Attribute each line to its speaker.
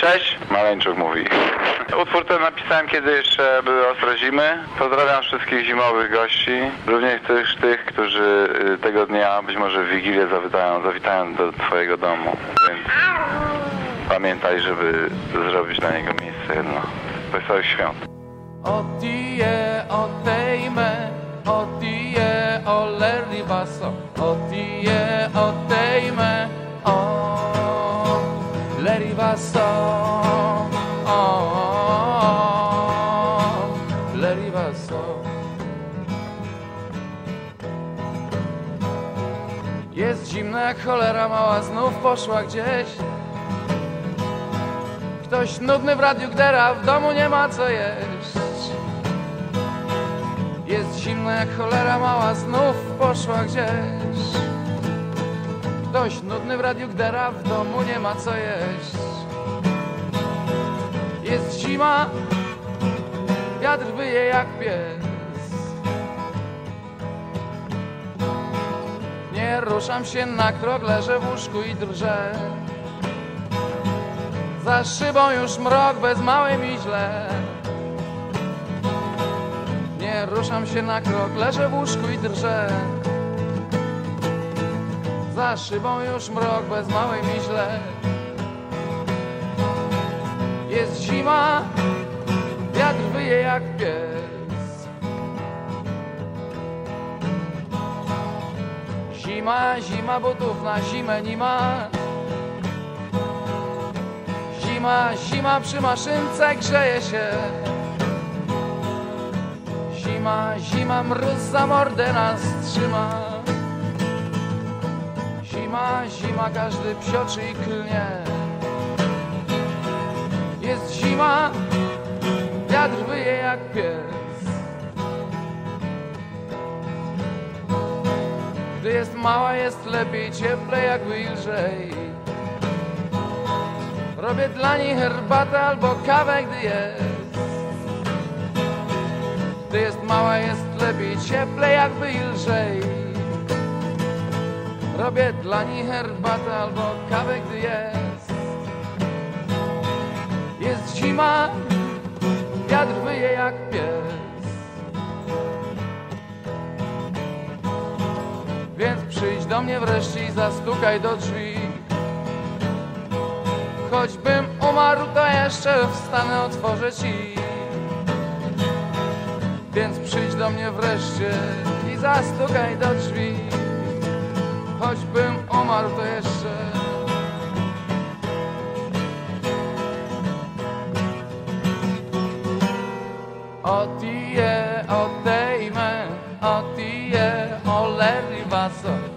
Speaker 1: Cześć, Maleńczuk mówi. Utwór ten napisałem kiedy jeszcze były ostre zimy. Pozdrawiam wszystkich zimowych gości, również tych, tych którzy y, tego dnia być może w Wigilię zawitają, zawitają do twojego domu. Więc pamiętaj, żeby zrobić dla niego miejsce jedno. Wesołych świąt.
Speaker 2: Odie, odejmę, odie, olerli baso, odie, odejmę, o, leri baso, Jest zimno jak cholera mała, znów poszła gdzieś. Ktoś nudny w radiu gdera, w domu nie ma co jeść. Jest zimno jak cholera mała, znów poszła gdzieś. Ktoś nudny w radiu gdera, w domu nie ma co jeść. Jest zima, wyje jak pies. Nie ruszam się na krok, leżę w łóżku i drżę. Za szybą już mrok, bez małej mi źle. Nie ruszam się na krok, leżę w łóżku i drżę. Za szybą już mrok, bez małej mi źle. Jest zima, wyje jak pies. Zima, zima, butów na zimę nie ma. Zima, zima przy maszynce grzeje się. Zima, zima, mróz za mordę nas trzyma. Zima, zima, każdy psioczy i klnie. Jest zima, jak pies. Gdy jest mała, jest lepiej, cieplej jakby i lżej. Robię dla niej herbatę albo kawę, gdy jest. Gdy jest mała, jest lepiej, cieplej jakby lżej. Robię dla niej herbatę albo kawę, gdy jest. Jest zima, jak pies. Więc przyjdź do mnie wreszcie i zastukaj do drzwi. Choćbym umarł, to jeszcze wstanę, otworzę ci. Więc przyjdź do mnie wreszcie i zastukaj do drzwi. Choćbym umarł, to jeszcze. Odie, odejmę, odie, oleli was.